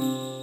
Mm-hmm.